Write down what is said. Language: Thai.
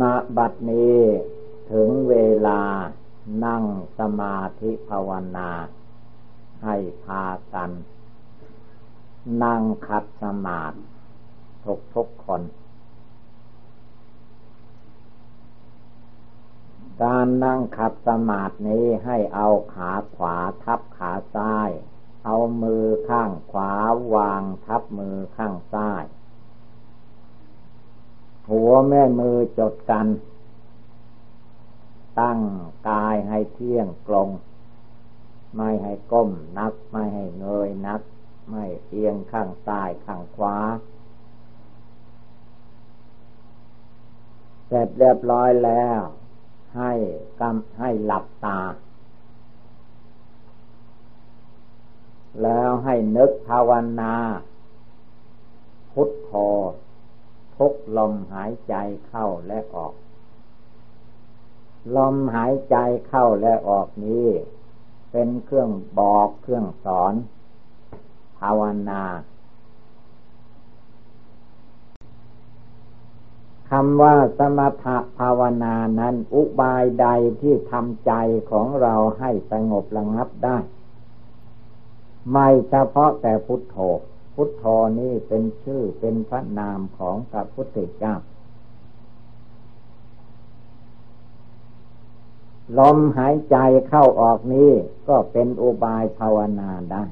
ณบัดนี้ถึงเวลานั่งสมาธิภาวนา ให้พากัน นั่งขัดสมาธิทุกทุกคน การนั่งขัดสมาธินี้ให้เอาขาขวาทับขาซ้าย เอามือข้างขวาวางทับมือข้างซ้าย หัวแม่มือจดกัน ตั้งกายให้เที่ยงตรง ไม่ให้ก้มนัก ไม่ให้เงยนัก ไม่เอียงข้างซ้ายข้างขวาเสร็จเรียบร้อยแล้ว ให้กำให้หลับตา แล้วให้นึกภาวนา พุทโธ ทุกลมหายใจเข้าและออก ลมหายใจเข้าและออกนี้ เป็นเครื่องบอกเครื่องสอน ภาวนาคำว่าสมถภาวนานั้นอุบายใดที่ทำใจของเราให้สงบระงับได้ ไม่เฉพาะแต่พุทโธ พุทโธนี่เป็นชื่อเป็นพระนามของพระพุทธเจ้า ลมหายใจเข้าออกนี้ก็เป็นอุบายภาวนาได้